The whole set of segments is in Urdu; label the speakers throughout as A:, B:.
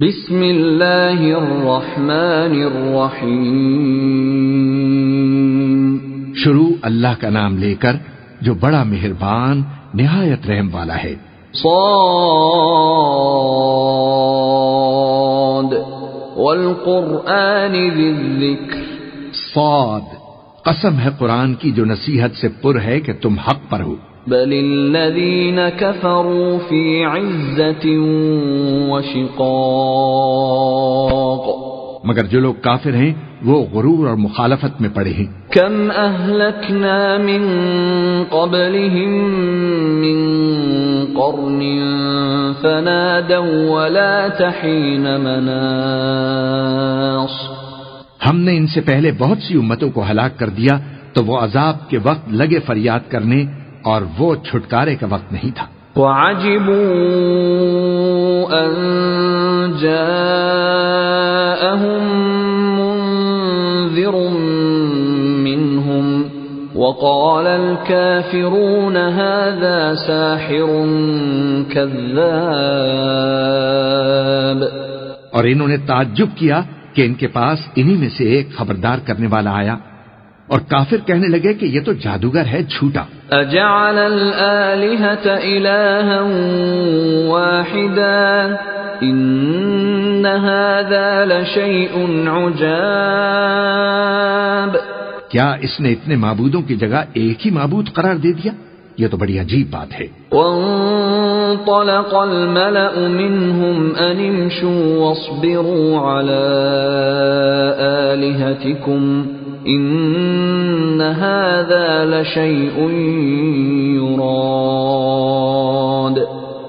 A: بسم اللہ الرحمن الرحیم۔
B: شروع اللہ کا نام لے کر جو بڑا مہربان نہایت رحم والا ہے۔
A: صاد۔ والقرآن ذی الذکر
B: صاد۔ قسم ہے قرآن کی جو نصیحت سے پر ہے کہ تم حق پر ہو۔
A: بل الذین کفروا فی عزت وشقاق
B: مگر جو لوگ کافر ہیں وہ غرور اور مخالفت میں پڑے ہیں۔
A: کم اہلکنا من قبلهم من قرن فنادوا ولا تحین مناص
B: ہم نے ان سے پہلے بہت سی امتوں کو ہلاک کر دیا تو وہ عذاب کے وقت لگے فریاد کرنے اور وہ چھٹکارے کا وقت نہیں تھا۔
A: وعجبوا ان جاءهم منذر منهم وقال الكافرون هذا ساحر كذاب۔
B: اور انہوں نے تعجب کیا کہ ان کے پاس انہی میں سے ایک خبردار کرنے والا آیا۔ اور کافر کہنے لگے کہ یہ تو جادوگر ہے جھوٹا۔
A: اجعل الالهة الها واحدا ان هذا لشيء عجاب۔
B: کیا اس نے اتنے معبودوں کی جگہ ایک ہی معبود قرار دے دیا؟ یہ تو بڑی عجیب بات ہے۔
A: وانطلق الملأ منهم ان امشوا واصبروا على آلهتكم۔ ان هذا لشيء يراد۔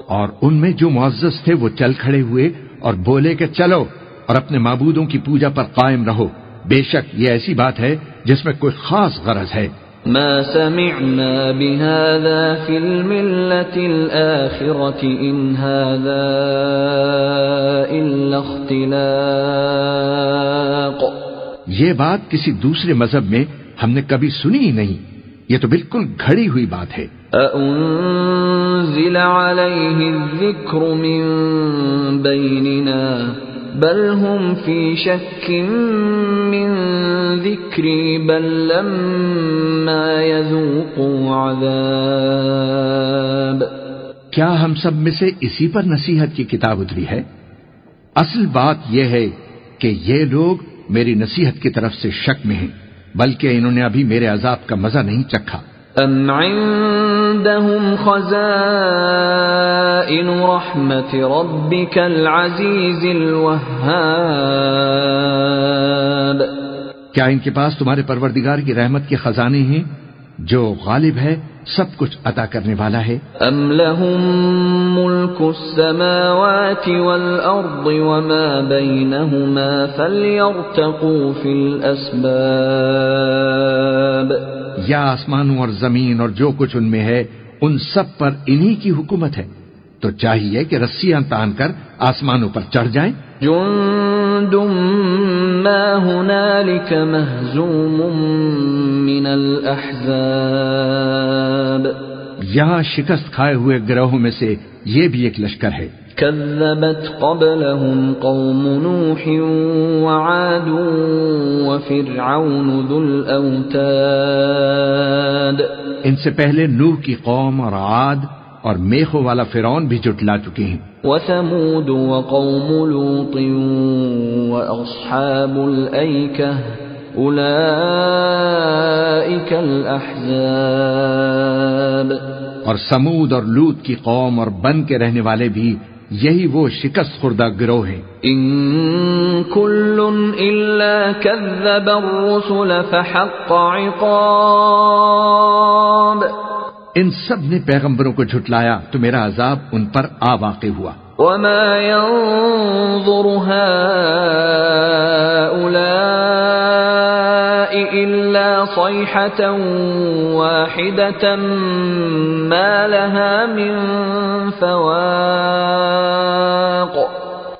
B: اور ان میں جو معزز تھے وہ چل کھڑے ہوئے اور بولے کہ چلو اور اپنے معبودوں کی پوجا پر قائم رہو۔ بے شک یہ ایسی بات ہے جس میں کوئی خاص غرض ہے۔
A: ما سمعنا بهذا في الملة الآخرة إن هذا إلا اختلاق۔
B: یہ بات کسی دوسرے مذہب میں ہم نے کبھی سنی ہی نہیں۔ یہ تو بالکل گھڑی ہوئی بات ہے۔
A: أأنزل عليه الذكر من بيننا بل هم في شك من ذكري بل لما يذوقوا عذاب۔
B: کیا ہم سب میں سے اسی پر نصیحت کی کتاب اتری ہے؟ اصل بات یہ ہے کہ یہ لوگ میری نصیحت کی طرف سے شک میں ہیں بلکہ انہوں نے ابھی میرے عذاب کا مزہ نہیں چکھا۔
A: ام عندهم خزائن رحمت ربك العزيز الوهاب۔
B: کیا ان کے پاس تمہارے پروردگار کی رحمت کے خزانے ہیں؟ جو غالب ہے سب کچھ عطا کرنے والا ہے۔
A: ام لهم ملك السماوات والارض وما بينهما فليرتقوا في الاسباب
B: یا آسمانوں اور زمین اور جو کچھ ان میں ہے ان سب پر انہی کی حکومت ہے۔ تو چاہیے کہ رسیاں تان کر آسمانوں پر چڑھ جائیں۔
A: جند ما هنالك مهزوم من الاحزاب
B: یہاں شکست کھائے ہوئے گروہوں میں سے یہ بھی ایک لشکر ہے۔
A: كذبت قبلهم قوم نوح وعاد وفرعون ذو الاوتاد
B: ان سے پہلے نوح کی قوم اور عاد اور میخو والا فرعون بھی جٹلا چکے ہیں۔
A: وثمود وقوم لوط واصحاب الايكه اولئك الاحزاب
B: اور سمود اور لوت کی قوم اور بن کے رہنے والے بھی یہی وہ شکست خوردہ گروہ ہیں۔
A: ان كل الا كذب الرسل فحق عقاب۔
B: ان سب نے پیغمبروں کو جھٹلایا تو میرا عذاب ان پر آ واقع ہوا۔
A: وما ينظر هؤلاء إلا صيحة واحدة ما لها من فواق۔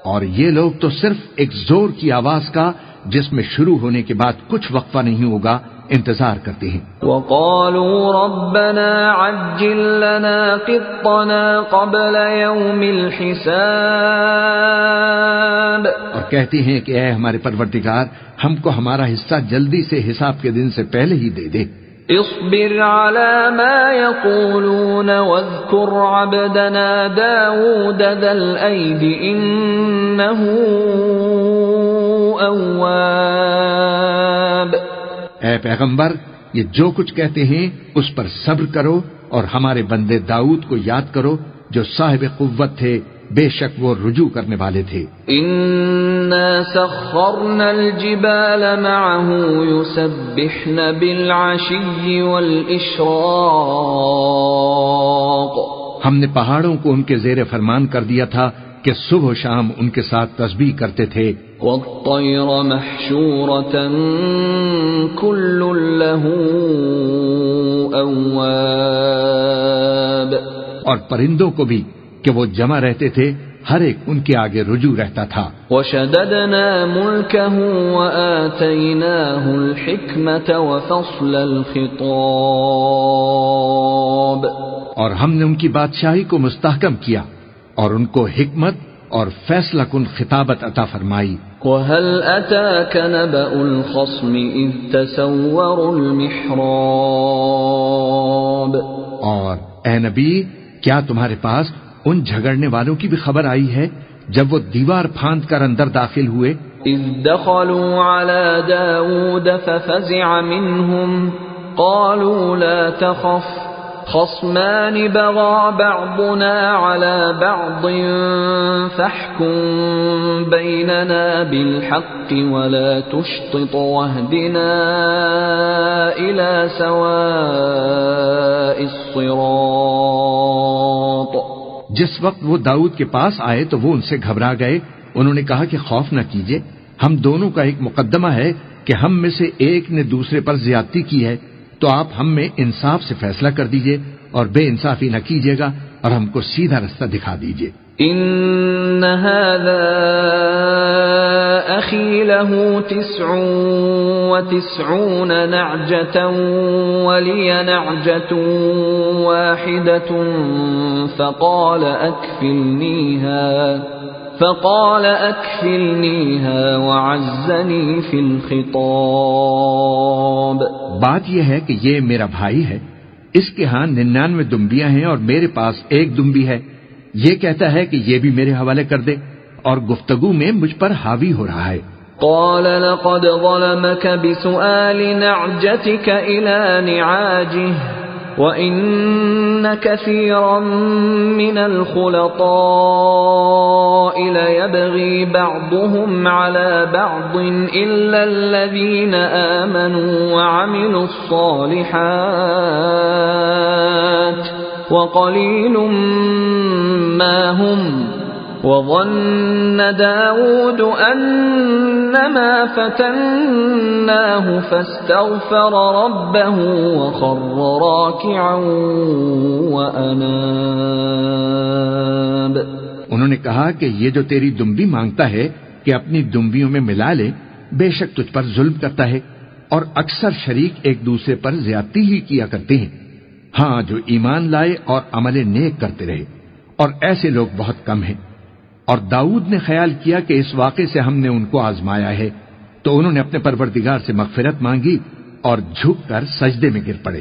B: اور یہ لوگ تو صرف ایک زور کی آواز کا جس میں شروع ہونے کے بعد کچھ وقفہ نہیں ہوگا انتظار کرتے ہیں۔
A: وقالوا ربنا عجل لنا قطنا قبل يوم الحساب۔
B: اور کہتے ہیں کہ اے ہمارے پروردگار ہم کو ہمارا حصہ جلدی سے حساب کے دن سے پہلے ہی دے دے۔
A: اصبر على ما يقولون واذكر عبدنا داود ذا الأيد إنه أواب۔
B: اے پیغمبر یہ جو کچھ کہتے ہیں اس پر صبر کرو اور ہمارے بندے داؤد کو یاد کرو جو صاحب قوت تھے بے شک وہ رجوع کرنے والے تھے۔
A: إنا سخرنا الجبال معه يسبحن بالعشي والإشراق۔
B: ہم نے پہاڑوں کو ان کے زیر فرمان کر دیا تھا کہ صبح و شام ان کے ساتھ تسبیح کرتے تھے۔
A: والطير محشورة كل له أواب.
B: اور پرندوں کو بھی کہ وہ جمع رہتے تھے ہر ایک ان کے آگے رجوع رہتا تھا۔
A: وشددنا ملكه وآتيناه الحكمة وفصل الخطاب.
B: اور ہم نے ان کی بادشاہی کو مستحکم کیا اور ان کو حکمت اور فیصلہ کن خطابت عطا فرمائی۔
A: وهل أتاك نبأ الخصم إذ تسوروا المحراب
B: اور اے نبی کیا تمہارے پاس ان جھگڑنے والوں کی بھی خبر آئی ہے جب وہ دیوار پھاند کر اندر داخل ہوئے؟
A: إذ دخلوا على داود ففزع منهم قالوا لا تخف خصمان بغى بعضنا على بعض فاحكم بيننا بالحق ولا تشطط واهدنا إلى سواء الصراط.
B: جس وقت وہ داؤد کے پاس آئے تو وہ ان سے گھبرا گئے۔ انہوں نے کہا کہ خوف نہ کیجیے ہم دونوں کا ایک مقدمہ ہے کہ ہم میں سے ایک نے دوسرے پر زیادتی کی ہے۔ تو آپ ہم میں انصاف سے فیصلہ کر دیجیے اور بے انصافی نہ کیجیے گا اور ہم کو سیدھا رستہ دکھا دیجیے۔
A: إن هذا أخي له تسع وتسعون نعجة ولي نعجة واحدة فقال أكفلنيها فقال وعزني في الخطاب.
B: بات یہ ہے کہ یہ میرا بھائی ہے اس کے ہاں ننانوے دمبیاں ہیں اور میرے پاس ایک دمبی ہے۔ یہ کہتا ہے کہ یہ بھی میرے حوالے کر دے اور گفتگو میں مجھ پر حاوی ہو رہا ہے۔
A: قال لقد ظلمك بسؤال نعجتك إلى نعاجه۔ وَإِنَّ كَثِيرًا مِّنَ الْخُلَطَاءِ لَيَبْغِي بَعْضُهُمْ عَلَى بَعْضٍ إِلَّا الَّذِينَ آمَنُوا وَعَمِلُوا الصَّالِحَاتِ وَقَلِيلٌ مَّا هُمْ وظن داود أنما فتناه فاستغفر ربه وخر راكعا وأناب
B: انہوں نے کہا کہ یہ جو تیری دمبی مانگتا ہے کہ اپنی دمبیوں میں ملا لے، بے شک تجھ پر ظلم کرتا ہے اور اکثر شریک ایک دوسرے پر زیادتی ہی کیا کرتے ہیں۔ ہاں جو ایمان لائے اور عمل نیک کرتے رہے، اور ایسے لوگ بہت کم ہیں۔ اور داؤد نے خیال کیا کہ اس واقعے سے ہم نے ان کو آزمایا ہے تو انہوں نے اپنے پروردگار سے مغفرت مانگی اور جھک کر سجدے میں گر پڑے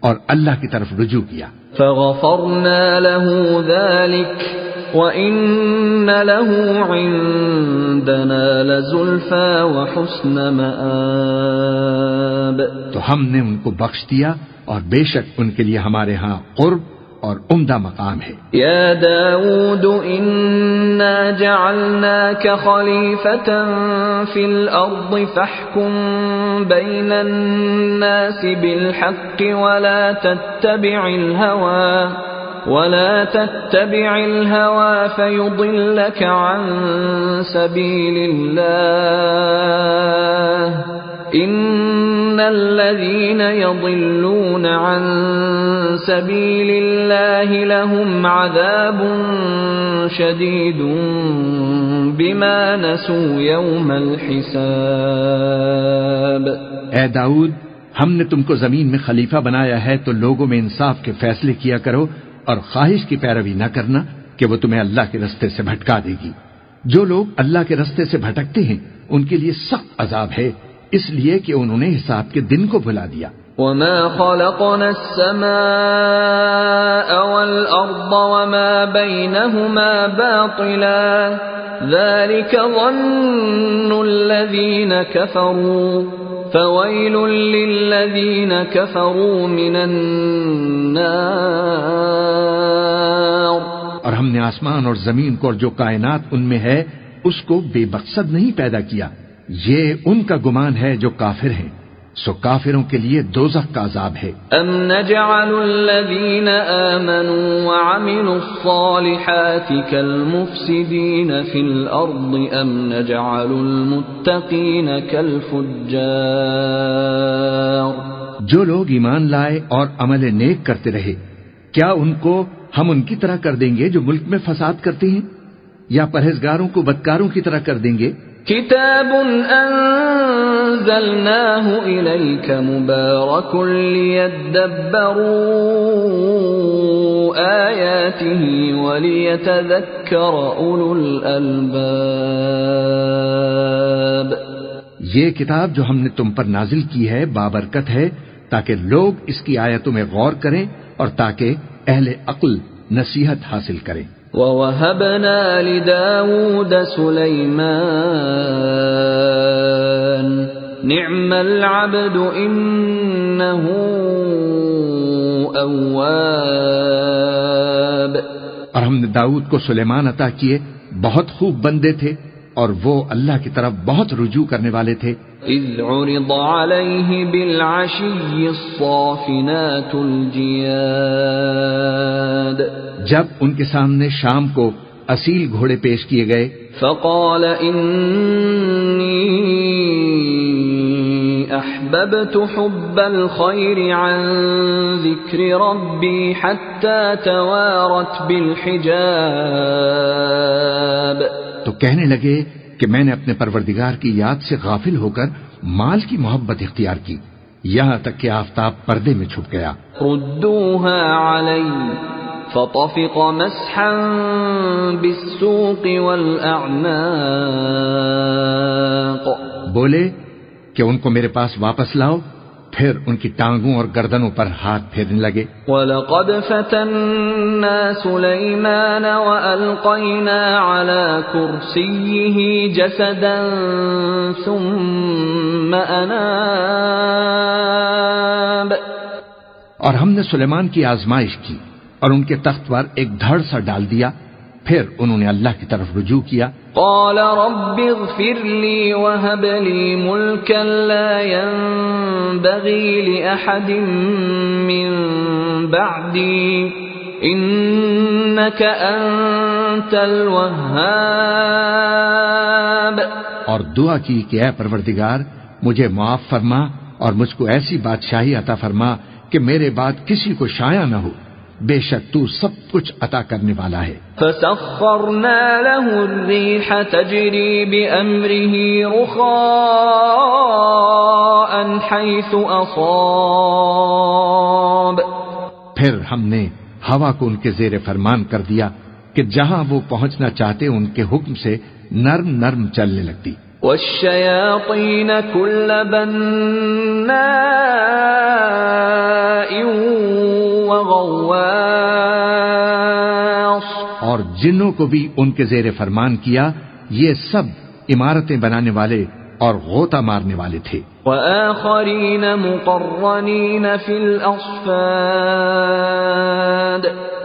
B: اور اللہ کی طرف رجوع کیا۔
A: فغفرنا له ذلك وإن له عندنا لزلفى وحسن مآب۔
B: تو ہم نے ان کو بخش دیا اور بے شک ان کے لیے ہمارے ہاں قرب اور عمدہ مقام ہے۔
A: يا داود إنا جعلناك خليفة في الأرض فاحكم بين الناس بالحق ولا تتبع الهوى ولا تتبع الهوى فيضلك عن سبيل الله إن الذين يضلون عن سبيل الله لهم عذاب شديد بما نسوا يوم الحساب
B: اے داؤد، ہم نے تم کو زمین میں خلیفہ بنایا ہے تو لوگوں میں انصاف کے فیصلے کیا کرو اور خواہش کی پیروی نہ کرنا کہ وہ تمہیں اللہ کے رستے سے بھٹکا دے گی۔ جو لوگ اللہ کے رستے سے بھٹکتے ہیں، ان کے لیے سخت عذاب ہے۔ اس لیے کہ انہوں نے حساب کے دن کو بھلا دیا۔
A: وما خلقنا السماء والأرض وما بينهما باطلا ذلك ظن الذين كفروا فويل للذين كفروا من النار
B: اور ہم نے آسمان اور زمین کو اور جو کائنات ان میں ہے اس کو بے مقصد نہیں پیدا کیا۔ یہ ان کا گمان ہے جو کافر ہیں سو کافروں کے لیے دوزخ کا عذاب ہے۔
A: ام نجعل الذين آمنوا وعملوا الصالحات كالمفسدين في الأرض ام نجعل المتقين كالفجار
B: جو لوگ ایمان لائے اور عمل نیک کرتے رہے کیا ان کو ہم ان کی طرح کر دیں گے جو ملک میں فساد کرتے ہیں؟ یا پرہیزگاروں کو بدکاروں کی طرح کر دیں گے؟
A: كتاب أنزلناه إليك مبارك ليدبروا آياته وليتذكر أولو الألباب
B: یہ کتاب جو ہم نے تم پر نازل کی ہے بابرکت ہے تاکہ لوگ اس کی آیتوں میں غور کریں اور تاکہ اہل عقل نصیحت حاصل کریں۔
A: وَوَهَبْنَا لداود سُلَيْمَانَ. نِعْمَ الْعَبْدُ إِنَّهُ أَوَّابٌ.
B: اور ہم نے داؤد کو سلیمان عطا کیے، بہت خوب بندے تھے اور وہ اللہ کی طرف بہت رجوع کرنے والے تھے۔
A: إذ عرض عليه بالعشي الصافنات الجياد
B: جب ان کے سامنے شام کو اصیل گھوڑے پیش کیے گئے۔
A: فقال إني أحببت حب الخير عن ذكر ربي حتى توارت بالحجاب۔
B: تو کہنے لگے کہ میں نے اپنے پروردگار کی یاد سے غافل ہو کر مال کی محبت اختیار کی یہاں تک کہ آفتاب پردے میں چھپ گیا۔
A: فطفق مسحا بالسوق والأعناق۔
B: بولے کہ ان کو میرے پاس واپس لاؤ پھر ان کی ٹانگوں اور گردنوں پر ہاتھ پھیرنے لگے۔
A: وَلَقَدْ فَتَنَّا سُلَيْمَانَ وَأَلْقَيْنَا عَلَى كُرْسِيِّهِ جَسَدًا ثُمَّ أَنَابَ۔
B: اور ہم نے سلیمان کی آزمائش کی اور ان کے تخت پر ایک دھڑ سا ڈال دیا۔ پھر انہوں نے اللہ کی طرف رجوع کیا۔
A: قال رب اغفر لي وهب لي ملكا لا ينبغي لأحد من بعدي إنك أنت الوهاب۔
B: اور دعا کی کہ اے پروردگار مجھے معاف فرما اور مجھ کو ایسی بادشاہی عطا فرما کہ میرے بعد کسی کو شایا نہ ہو۔ بے شک تو سب کچھ عطا کرنے والا ہے۔
A: فسخرنا له الريح تجري بأمره رخاء حيث أصاب۔
B: پھر ہم نے ہوا کو ان کے زیر فرمان کر دیا کہ جہاں وہ پہنچنا چاہتے ان کے حکم سے نرم نرم چلنے لگتی۔
A: والشياطين كل بناء وغواص.
B: اور جنوں کو بھی ان کے زیر فرمان کیا یہ سب عمارتیں بنانے والے اور غوطہ مارنے والے تھے۔
A: وآخرين مقرنين في الأصفاد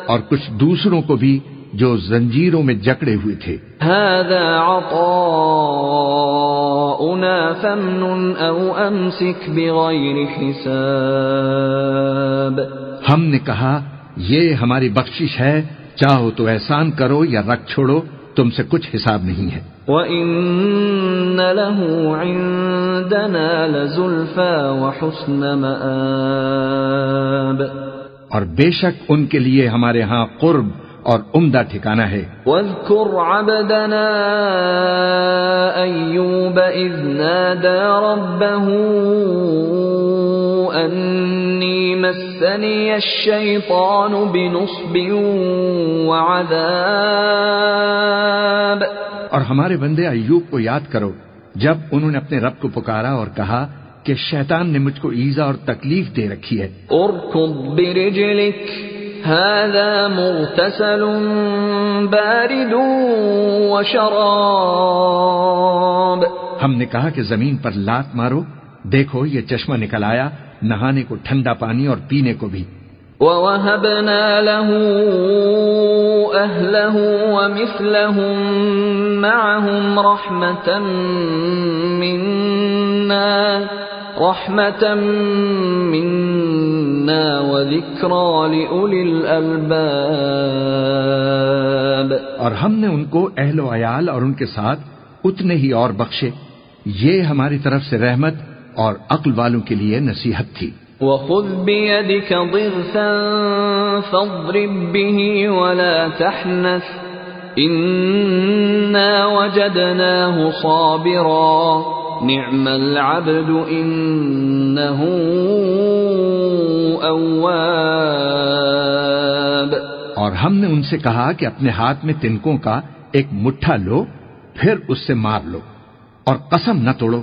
B: اور کچھ دوسروں کو بھی جو زنجیروں میں جکڑے ہوئے تھے۔
A: هذا عطاؤنا فامنن أو أمسك بغير حساب۔
B: ہم نے کہا یہ ہماری بخشش ہے چاہو تو احسان کرو یا رکھ چھوڑو تم سے کچھ حساب نہیں ہے۔
A: وَإِنَّ لَهُ عِندَنَا لَزُلْفَى وَحُسْنَ مَآبٍ۔
B: اور بے شک ان کے لیے ہمارے ہاں قرب اور عمدہ ٹھکانہ ہے۔
A: واذكر عبدنا أيوب إذ نادى ربه أني مسني الشيطان بنصب وعذاب
B: اور ہمارے بندے ایوب کو یاد کرو جب انہوں نے اپنے رب کو پکارا اور کہا کہ شیطان نے مجھ کو ایزا اور تکلیف دے رکھی ہے۔
A: برجلك هذا مغتسل بارد وشراب.
B: ہم نے کہا کہ زمین پر لات مارو دیکھو یہ چشمہ نکل آیا نہانے کو ٹھنڈا پانی اور پینے کو بھی۔
A: ووهبنا له أهله ومثلهم معهم رحمة منا رحمة منا
B: اور ہم نے ان کو اہل و عیال اور ان کے ساتھ اتنے ہی اور بخشے۔ یہ ہماری طرف سے رحمت اور عقل والوں کے لیے نصیحت تھی۔
A: وخذ بيدك ضغثا فاضرب به ولا تحنث۔ إنا وجدناه صابرا۔ نعم العبد إنه أواب
B: اور ہم نے ان سے کہا کہ اپنے ہاتھ میں تنکوں کا ایک مٹھا لو پھر اس سے مار لو اور قسم نہ توڑو۔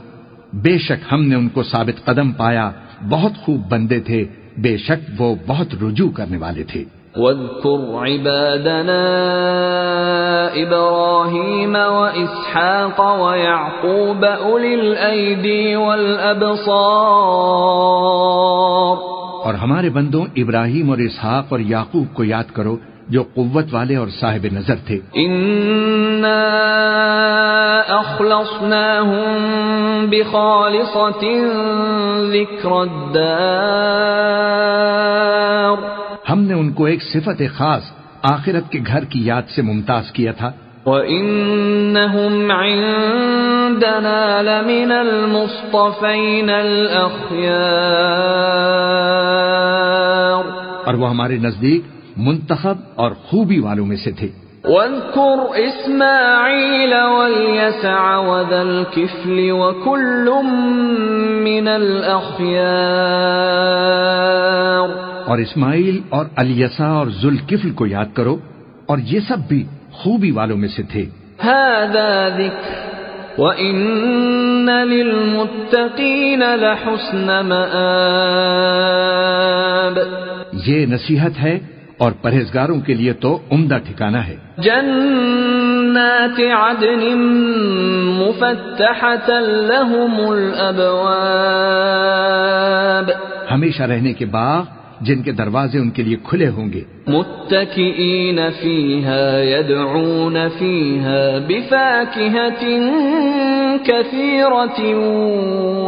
B: بے شک ہم نے ان کو ثابت قدم پایا بہت خوب بندے تھے بے شک وہ بہت رجوع کرنے والے تھے۔
A: واذكر عبادنا إبراهيم وإسحاق ويعقوب أولي الأيدي والأبصار
B: اور ہمارے بندوں ابراہیم اور اسحاق اور یعقوب کو یاد کرو جو قوت والے اور صاحب نظر تھے۔
A: إنا أخلصناهم بخالصة ذكر الدار۔
B: ہم نے ان کو ایک صفت خاص آخرت کے گھر کی یاد سے ممتاز کیا تھا۔
A: وَإِنَّهُمْ عِندَنَا لَمِنَ الْمُصْطَفَيْنَ الْأَخْيَارِ
B: اور وہ ہمارے نزدیک منتخب اور خوبی والوں میں سے تھے۔
A: واذكر إسماعيل واليسع وذا الكفل وكل من الأخيار
B: اور اسماعیل اور الیسا اور ذوالکفل کو یاد کرو اور یہ سب بھی خوبی والوں میں سے تھے۔
A: هذا ذكر وإن للمتقين لحسن مآب۔
B: یہ نصیحت ہے اور پرہیزگاروں کے لیے تو عمدہ ٹھکانہ ہے۔
A: جنات عدن مفتحة لهم الأبواب۔
B: ہمیشہ رہنے کے باغ جن کے دروازے ان کے لیے کھلے ہوں گے۔
A: متكئين فيها يدعون فيها بفاكهة كثيرة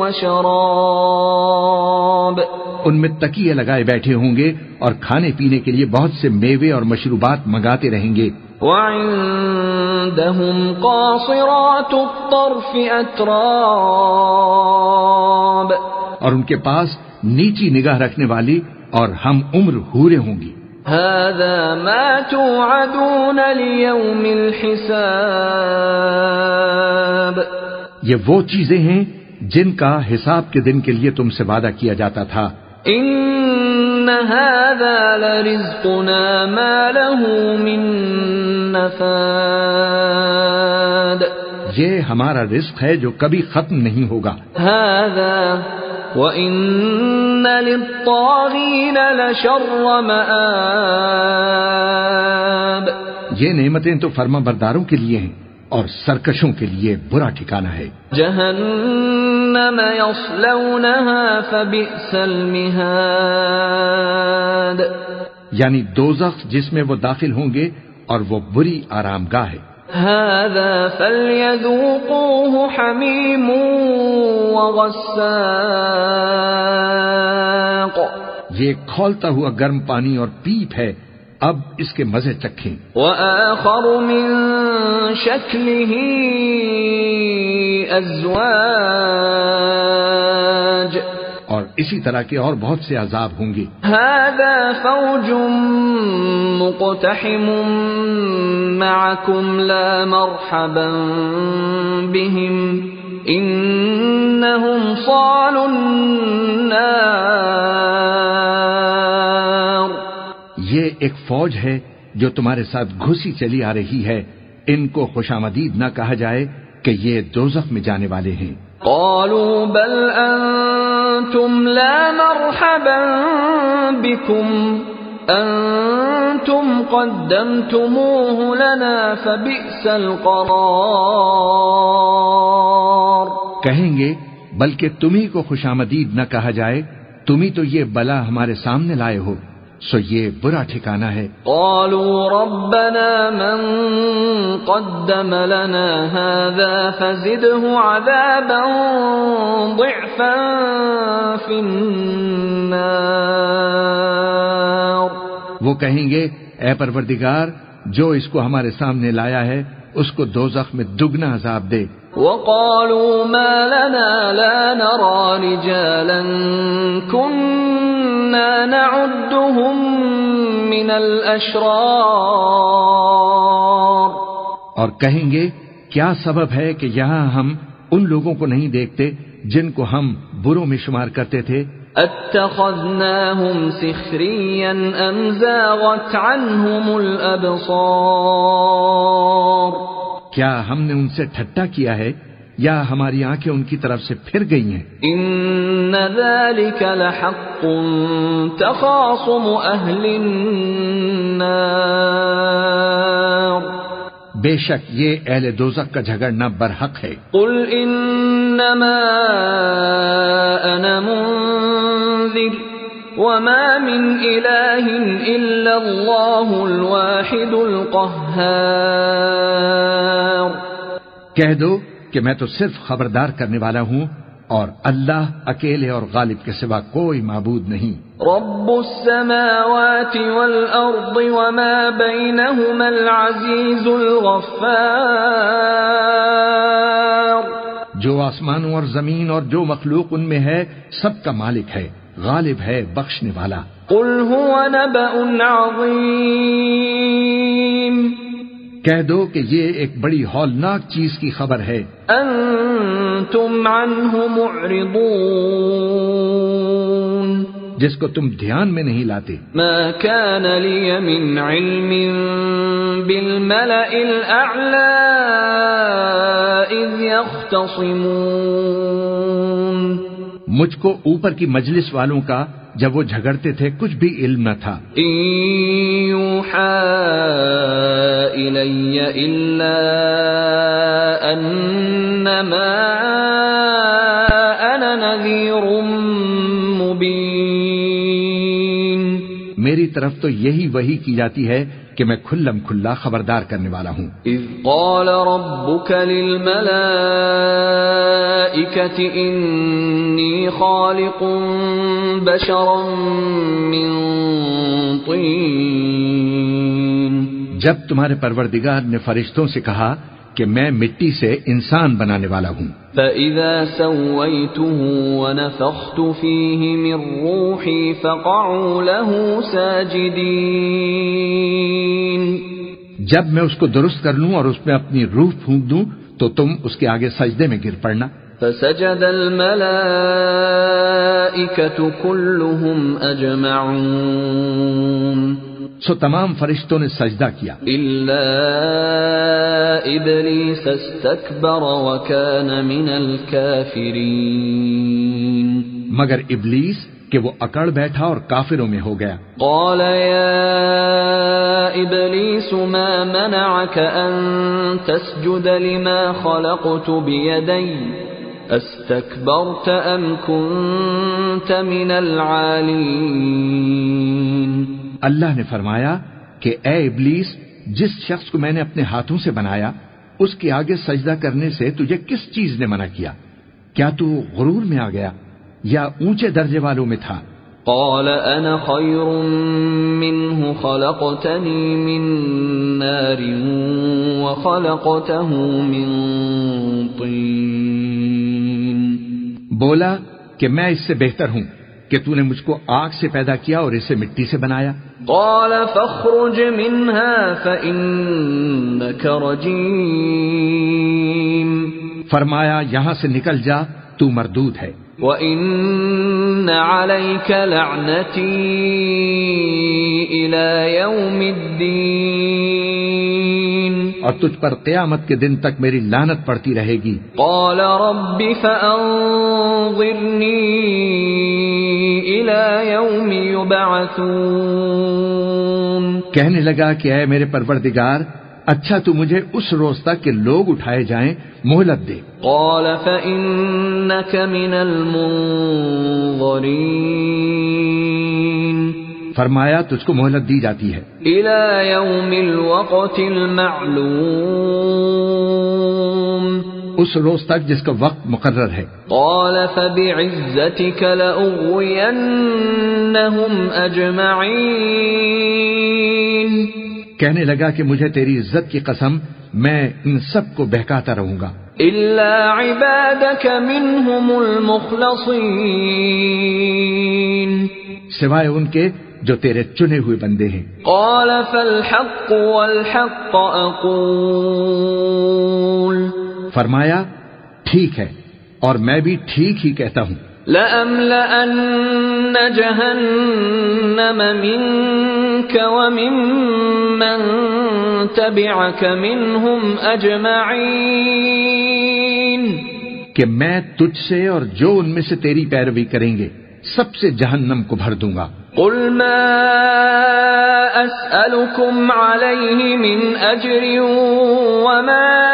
A: وشراب۔
B: ان میں تکیے لگائے بیٹھے ہوں گے اور کھانے پینے کے لیے بہت سے میوے اور مشروبات منگاتے رہیں گے۔
A: وعندهم قاصرات الطرف أتراب
B: اور ان کے پاس نیچی نگاہ رکھنے والی اور ہم عمر ہورے ہوں گی۔
A: هذا ما توعدون ليوم الحساب۔
B: یہ وہ چیزیں ہیں جن کا حساب کے دن کے لیے تم سے وعدہ کیا جاتا تھا۔
A: إن هذا لرزقنا ما له من نفاد۔
B: یہ ہمارا رزق ہے جو کبھی ختم نہیں ہوگا۔
A: هذا وإن للطاغين لشر مآب
B: یہ نعمتیں تو فرما برداروں کے لیے ہیں اور سرکشوں کے لیے برا ٹھکانہ ہے۔
A: جهنم يصلونها فبئس المهاد
B: یعنی دوزخ جس میں وہ داخل ہوں گے اور وہ بری آرام گاہ ہے۔
A: هذا فليذوقوه حميم وغساق.
B: یہ کھولتا ہوا گرم پانی اور پیپ ہے اب اس کے مزے چکھیں۔
A: وآخر من شكله أزواج
B: اور اسی طرح کے اور بہت سے عذاب ہوں گے۔
A: هذا فوج مقتحم معكم لا مرحبا بهم إنهم صالوا النار۔
B: یہ ایک فوج ہے جو تمہارے ساتھ گھسی چلی آ رہی ہے۔ ان کو خوشامدید نہ کہا جائے کہ یہ دوزخ میں جانے والے ہیں۔
A: قالوا بل انتم لا مرحبا بكم. انتم قدمتموه لنا فبئس القرار.
B: کہیں گے، بلکہ تمہیں کو خوشامدید نہ کہا جائے، تمہیں تو یہ بلا ہمارے سامنے لائے ہو۔ سو یہ برا ٹھکانہ ہے۔
A: قالوا ربنا من قدم لنا هذا فزده عذابا ضعفا في النار۔
B: وہ کہیں گے اے پروردگار جو اس کو ہمارے سامنے لایا ہے اس کو دوزخ میں دگنا عذاب دے۔
A: وقالوا ما لنا لا نرى رجالا كنا نعدهم من الاشرار
B: اور کہیں گے کیا سبب ہے کہ یہاں ہم ان لوگوں کو نہیں دیکھتے جن کو ہم بروں میں شمار کرتے تھے؟
A: اتخذناهم سخريا ام زاغت عنهم الابصار
B: کیا ہم نے ان سے ٹھٹا کیا ہے؟ یا ہماری آنکھیں ان کی طرف سے پھر گئی ہیں۔
A: ان ذلك لحق تخاصم اهل النار۔
B: بے شک یہ اہل دوزخ کا جھگڑنا برحق ہے۔
A: قل انما انا منذر وما من اله الا الله الواحد القهار۔
B: کہہ دو کہ میں تو صرف خبردار کرنے والا ہوں اور اللہ اکیلے اور غالب کے سوا کوئی معبود نہیں۔
A: رب السماوات والارض وما بينهما العزيز الغفار۔
B: جو آسمانوں اور زمین اور جو مخلوق ان میں ہے سب کا مالک ہے غالب ہے بخشنے والا۔
A: قل هو نبأ عظيم۔
B: کہہ دو کہ یہ ایک بڑی ہولناک چیز کی خبر ہے۔
A: انتم عنه معرضون۔
B: جس کو تم دھیان میں نہیں لاتے۔
A: ما كان لي من علم بالملأ الأعلى إذ يختصمون
B: مجھ کو اوپر کی مجلس والوں کا جب وہ جھگڑتے تھے، کچھ بھی علم نہ تھا۔
A: انما انا إلي إلا
B: میری طرف تو یہی وہی کی جاتی ہے کہ میں کھلم کھلا خبردار کرنے والا ہوں۔
A: إذ قال ربك إني خالق بشرا من طين۔
B: جب تمہارے پروردگار نے فرشتوں سے کہا کہ میں مٹی سے انسان بنانے والا ہوں۔
A: فإذا سويته ونفخت فيه من روحي فقعوا له ساجدين۔
B: جب میں اس کو درست کر لوں اور اس میں اپنی روح پھونک دوں تو تم اس کے آگے سجدے میں گر پڑنا۔
A: فسجد الملائكة كلهم أجمعون۔
B: سو تمام فرشتوں نے سجدہ کیا۔
A: إلا إبليس استكبر وكان من الكافرين۔
B: مگر ابلیس کہ وہ اکڑ بیٹھا اور کافروں میں ہو گیا۔
A: قال يا إبليس ما منعك أن تسجد لما خلقت بيدي؟ استكبرت أم كنت من العالين؟
B: اللہ نے فرمایا کہ اے ابلیس جس شخص کو میں نے اپنے ہاتھوں سے بنایا اس کے آگے سجدہ کرنے سے تجھے کس چیز نے منع کیا؟ کیا تو غرور میں آ گیا یا اونچے درجے والوں میں تھا؟
A: قال أنا خير منه خلقتني من نار وخلقته من طين
B: بولا کہ میں اس سے بہتر ہوں۔ کہ تو نے مجھ کو آگ سے پیدا کیا اور اسے مٹی سے بنایا۔
A: قال فاخرج منها فإنك رجيم۔
B: فرمایا یہاں سے نکل جا تو مردود ہے۔
A: وَإِنَّ عَلَيْكَ لَعْنَتِي إِلَى يَوْمِ الدِّينِ۔
B: اور تجھ پر قیامت کے دن تک میری لانت پڑتی رہے گی۔
A: قال رب فأنظرني إلى يوم يبعثون۔
B: کہنے لگا کہ اے میرے پروردگار اچھا تو مجھے اس روز تک کہ لوگ اٹھائے جائیں مہلت دے۔
A: قال فإنك من المنظرين
B: فرمایا تجھ کو مہلت دی جاتی ہے۔
A: إلى يوم الوقت المعلوم۔
B: اس روز تک جس کا وقت مقرر ہے۔
A: قال فبعزتك لأغوينهم أجمعين۔
B: کہنے لگا کہ مجھے تیری عزت کی قسم میں ان سب کو بہکاتا رہوں گا۔
A: إلا عبادك منهم المخلصين۔
B: سوائے ان کے جو تیرے چنے ہوئے بندے ہیں۔
A: قال فالحق والحق أقول۔
B: فرمایا ٹھیک ہے اور میں بھی ٹھیک ہی کہتا ہوں۔
A: لأملأن جهنم منك وممن تبعك منهم أجمعين
B: کہ میں تجھ سے اور جو ان میں سے تیری پیروی کریں گے سب سے جہنم کو بھر دوں گا۔
A: قل ما أسألكم عليه من أجر وما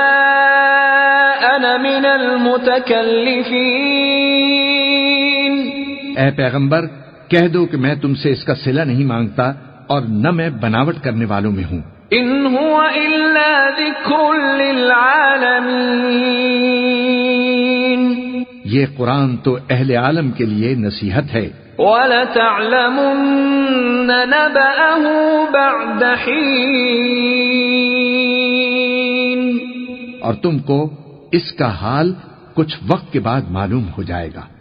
A: أنا من المتكلفين۔
B: اے پیغمبر کہہ دو کہ میں تم سے اس کا صلہ نہیں مانگتا اور نہ میں بناوٹ کرنے والوں میں ہوں۔
A: إن هو إلا ذكر للعالمين۔
B: یہ قرآن تو اہل عالم کے لیے نصیحت ہے۔
A: وَلَتَعْلَمُنَّ نَبَأَهُ بَعْدَ حِينٍ۔
B: اور تم کو اس کا حال کچھ وقت کے بعد معلوم ہو جائے گا۔